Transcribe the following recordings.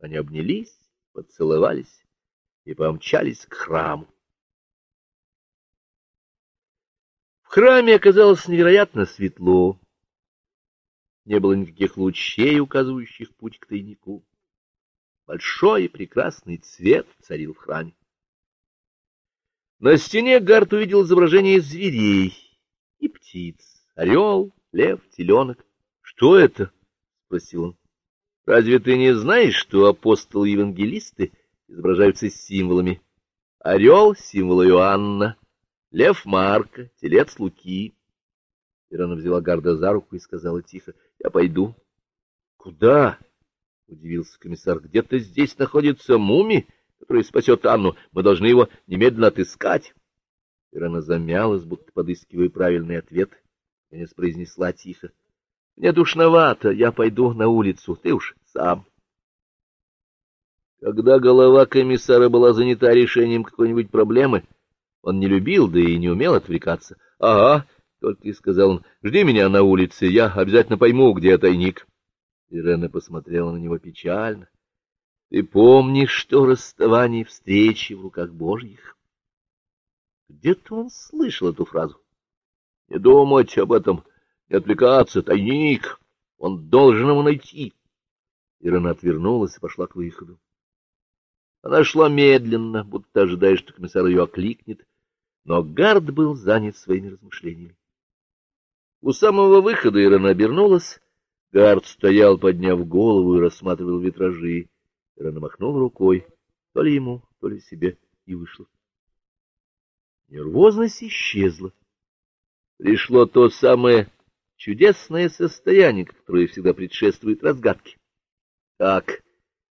Они обнялись, поцеловались и помчались к храму. В храме оказалось невероятно светло. Не было никаких лучей, указывающих путь к тайнику. Большой и прекрасный цвет царил в храме. На стене Гарт увидел изображение зверей и птиц. Орел, лев, теленок. — Что это? — спросил он. — Разве ты не знаешь, что апостолы-евангелисты изображаются символами? Орел — символ Иоанна, лев — Марка, телец — Луки. Ирана взяла Гарда за руку и сказала тихо, — Я пойду. — Куда? — удивился комиссар. — Где-то здесь находится мумий, который спасет Анну. Мы должны его немедленно отыскать. Ирана замялась, будто подыскивая правильный ответ. Наконец произнесла тихо. — Мне душновато, я пойду на улицу, ты уж сам. Когда голова комиссара была занята решением какой-нибудь проблемы, он не любил, да и не умел отвлекаться. — Ага, — только и сказал он, — жди меня на улице, я обязательно пойму, где тайник. Ирена посмотрела на него печально. — Ты помнишь, что расставание встречи в руках Божьих? Где-то он слышал эту фразу. Не думать об этом, не отвлекаться, тайник. Он должен его найти. Ирена отвернулась и пошла к выходу. Она шла медленно, будто ожидая, что комиссар ее окликнет, но Гард был занят своими размышлениями. У самого выхода Ирена обернулась. Гард стоял, подняв голову, и рассматривал витражи. Ирена махнул рукой, то ли ему, то ли себе, и вышла. Нервозность исчезла. Пришло то самое чудесное состояние, которое всегда предшествует разгадке. Так,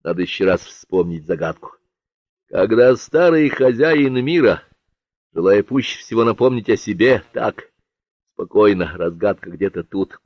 надо еще раз вспомнить загадку. Когда старый хозяин мира, желая пуще всего напомнить о себе, так, спокойно, разгадка где-то тут,